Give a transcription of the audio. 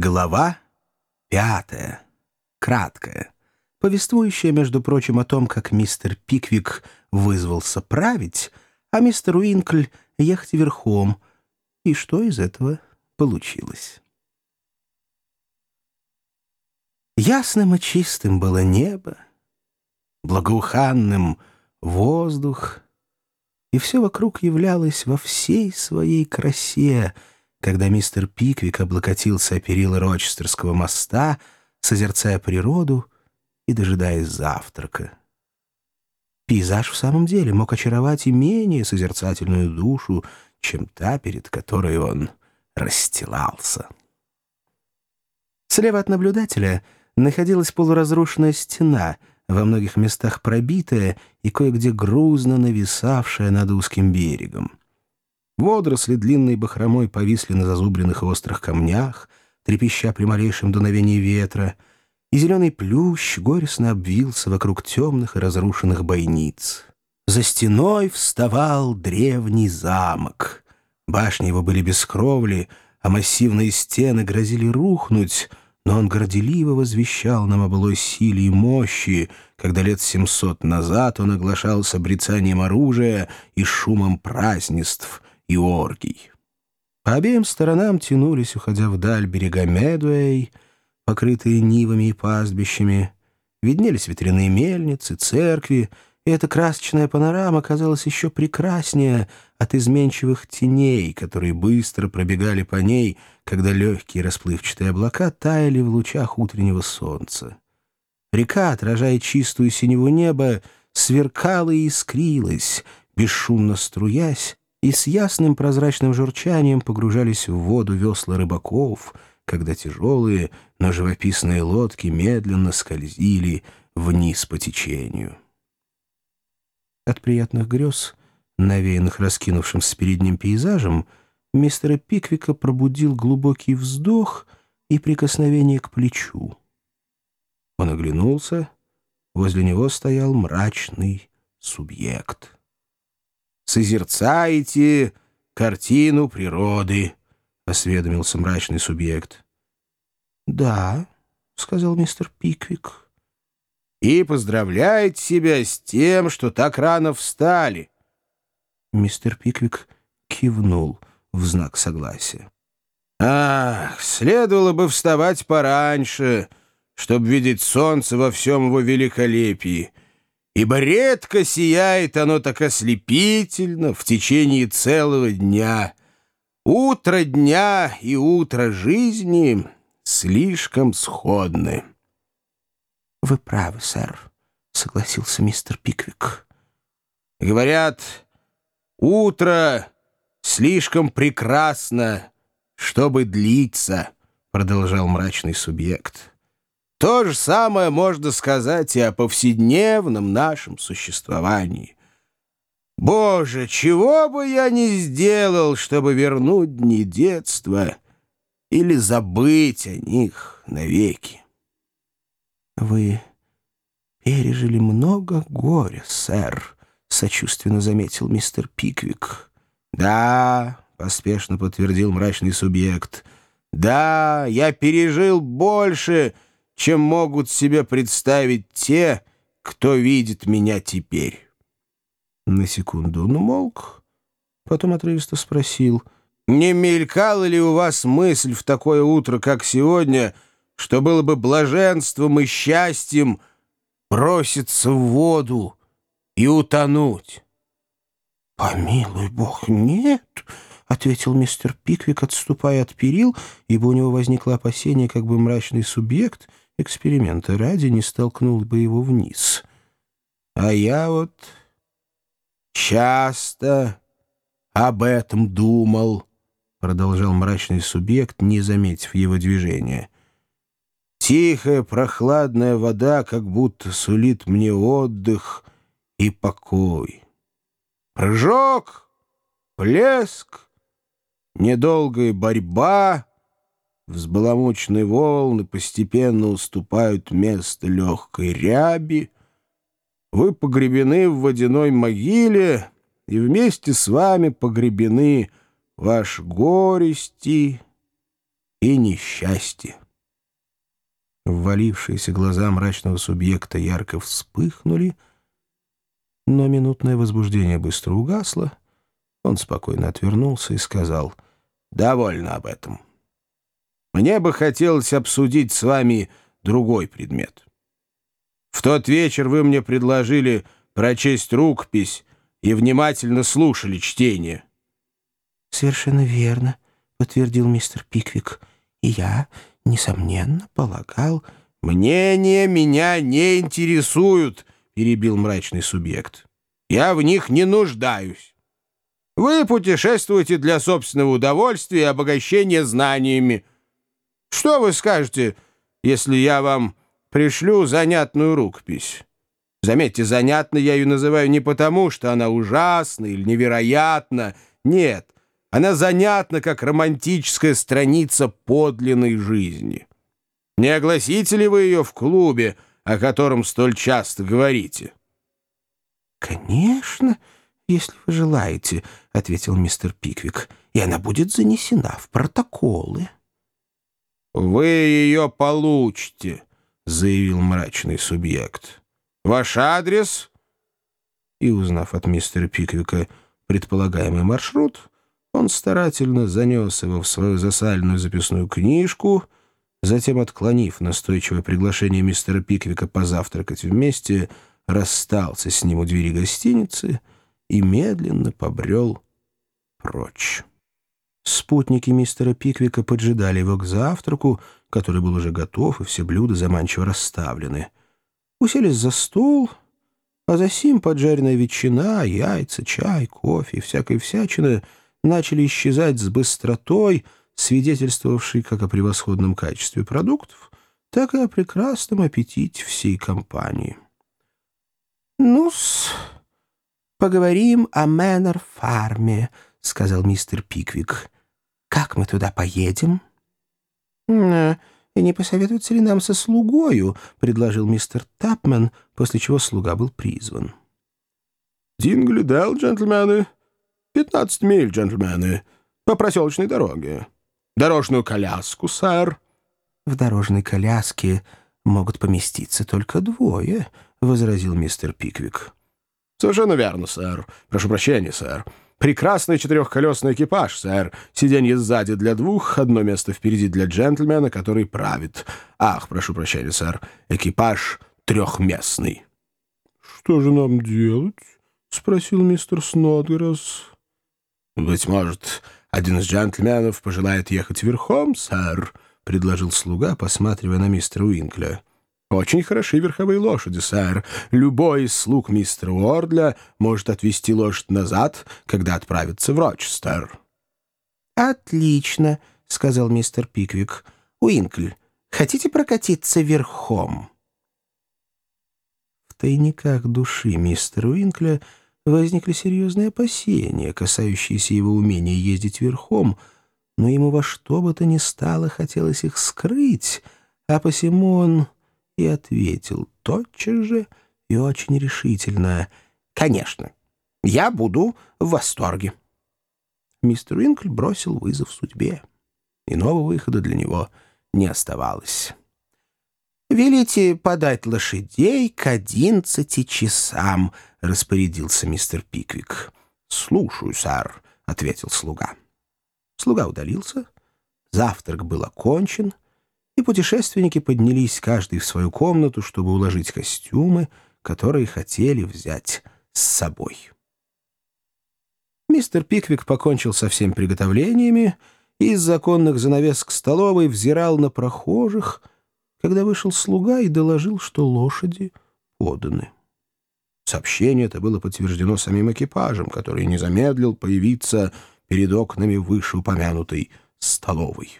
Глава пятая, краткая, повествующая, между прочим, о том, как мистер Пиквик вызвался править, а мистер Уинкль ехать верхом, и что из этого получилось. Ясным и чистым было небо, благоуханным воздух, и все вокруг являлось во всей своей красе — когда мистер Пиквик облокотился о перила Рочестерского моста, созерцая природу и дожидаясь завтрака. Пейзаж в самом деле мог очаровать и менее созерцательную душу, чем та, перед которой он расстилался. Слева от наблюдателя находилась полуразрушенная стена, во многих местах пробитая и кое-где грузно нависавшая над узким берегом. Водоросли длинной бахромой повисли на зазубренных острых камнях, трепеща при малейшем дуновении ветра, и зеленый плющ горестно обвился вокруг темных и разрушенных бойниц. За стеной вставал древний замок. Башни его были без кровли, а массивные стены грозили рухнуть, но он горделиво возвещал нам о былой силе и мощи, когда лет семьсот назад он оглашался брецанием оружия и шумом празднеств — и оргий. По обеим сторонам тянулись, уходя вдаль берега Медуэй, покрытые нивами и пастбищами, виднелись ветряные мельницы, церкви, и эта красочная панорама казалась еще прекраснее от изменчивых теней, которые быстро пробегали по ней, когда легкие расплывчатые облака таяли в лучах утреннего солнца. Река, отражая чистую синеву неба, сверкала и искрилась, бесшумно струясь, и с ясным прозрачным журчанием погружались в воду весла рыбаков, когда тяжелые, но живописные лодки медленно скользили вниз по течению. От приятных грез, навеянных раскинувшимся перед ним пейзажем, мистера Пиквика пробудил глубокий вздох и прикосновение к плечу. Он оглянулся, возле него стоял мрачный субъект созерцаете картину природы», — осведомился мрачный субъект. «Да», — сказал мистер Пиквик. «И поздравляете себя с тем, что так рано встали». Мистер Пиквик кивнул в знак согласия. «Ах, следовало бы вставать пораньше, чтобы видеть солнце во всем его великолепии» ибо редко сияет оно так ослепительно в течение целого дня. Утро дня и утро жизни слишком сходны. — Вы правы, сэр, — согласился мистер Пиквик. — Говорят, утро слишком прекрасно, чтобы длиться, — продолжал мрачный субъект. То же самое можно сказать и о повседневном нашем существовании. Боже, чего бы я ни сделал, чтобы вернуть дни детства или забыть о них навеки. Вы пережили много горя, сэр, — сочувственно заметил мистер Пиквик. Да, — поспешно подтвердил мрачный субъект, — да, я пережил больше, — чем могут себе представить те, кто видит меня теперь. На секунду он умолк, потом отрывисто спросил, «Не мелькала ли у вас мысль в такое утро, как сегодня, что было бы блаженством и счастьем броситься в воду и утонуть?» «Помилуй бог, нет!» — ответил мистер Пиквик, отступая от перил, ибо у него возникло опасение, как бы мрачный субъект — эксперимента ради не столкнул бы его вниз. А я вот часто об этом думал, — продолжал мрачный субъект, не заметив его движения. Тихая прохладная вода как будто сулит мне отдых и покой. Прыжок, плеск, недолгая борьба — Взбаламученные волны постепенно уступают место легкой ряби. Вы погребены в водяной могиле, и вместе с вами погребены ваши горести и несчастье. Ввалившиеся глаза мрачного субъекта ярко вспыхнули, но минутное возбуждение быстро угасло. Он спокойно отвернулся и сказал «Довольно об этом. Мне бы хотелось обсудить с вами другой предмет. В тот вечер вы мне предложили прочесть рукопись и внимательно слушали чтение». «Совершенно верно», — подтвердил мистер Пиквик. «И я, несомненно, полагал...» «Мнения меня не интересуют», — перебил мрачный субъект. «Я в них не нуждаюсь. Вы путешествуете для собственного удовольствия и обогащения знаниями. Что вы скажете, если я вам пришлю занятную рукопись?» Заметьте, занятно я ее называю не потому, что она ужасна или невероятна. Нет, она занятна, как романтическая страница подлинной жизни. Не огласите ли вы ее в клубе, о котором столь часто говорите? «Конечно, если вы желаете», — ответил мистер Пиквик, «и она будет занесена в протоколы». «Вы ее получите», — заявил мрачный субъект. «Ваш адрес?» И, узнав от мистера Пиквика предполагаемый маршрут, он старательно занес его в свою засальную записную книжку, затем, отклонив настойчивое приглашение мистера Пиквика позавтракать вместе, расстался с ним у двери гостиницы и медленно побрел прочь. Спутники мистера Пиквика поджидали его к завтраку, который был уже готов, и все блюда заманчиво расставлены. Уселись за стол, а за сим поджаренная ветчина, яйца, чай, кофе и всякая всячина — начали исчезать с быстротой, свидетельствовавшей как о превосходном качестве продуктов, так и о прекрасном аппетите всей компании. «Ну-с, поговорим о Мэннер-фарме», — сказал мистер Пиквик. «Как мы туда поедем?» «И не посоветуется ли нам со слугою?» — предложил мистер Тапмен, после чего слуга был призван. «Дингли Делл, джентльмены», «Пятнадцать миль, джентльмены, по проселочной дороге. Дорожную коляску, сэр». «В дорожной коляске могут поместиться только двое», — возразил мистер Пиквик. «Совершенно верно, сэр. Прошу прощения, сэр. Прекрасный четырехколесный экипаж, сэр. Сиденье сзади для двух, одно место впереди для джентльмена, который правит. Ах, прошу прощения, сэр. Экипаж трехместный». «Что же нам делать?» — спросил мистер Снодгресс. «Быть может, один из джентльменов пожелает ехать верхом, сэр?» — предложил слуга, посматривая на мистера Уинкля. «Очень хороши верховые лошади, сэр. Любой из слуг мистера Уордля может отвести лошадь назад, когда отправится в Рочестер». «Отлично», — сказал мистер Пиквик. «Уинкль, хотите прокатиться верхом?» В тайниках души мистера Уинкля — возникли серьезные опасения, касающиеся его умения ездить верхом, но ему во что бы то ни стало хотелось их скрыть, а посему он и ответил тотчас же и очень решительно «Конечно, я буду в восторге». Мистер Уинкль бросил вызов судьбе. Иного выхода для него не оставалось. «Велите подать лошадей к одиннадцати часам», — распорядился мистер Пиквик. «Слушаю, сэр», — ответил слуга. Слуга удалился, завтрак был окончен, и путешественники поднялись каждый в свою комнату, чтобы уложить костюмы, которые хотели взять с собой. Мистер Пиквик покончил со всеми приготовлениями и из законных занавесок столовой взирал на прохожих — когда вышел слуга и доложил, что лошади поданы. Сообщение это было подтверждено самим экипажем, который не замедлил появиться перед окнами вышеупомянутой столовой.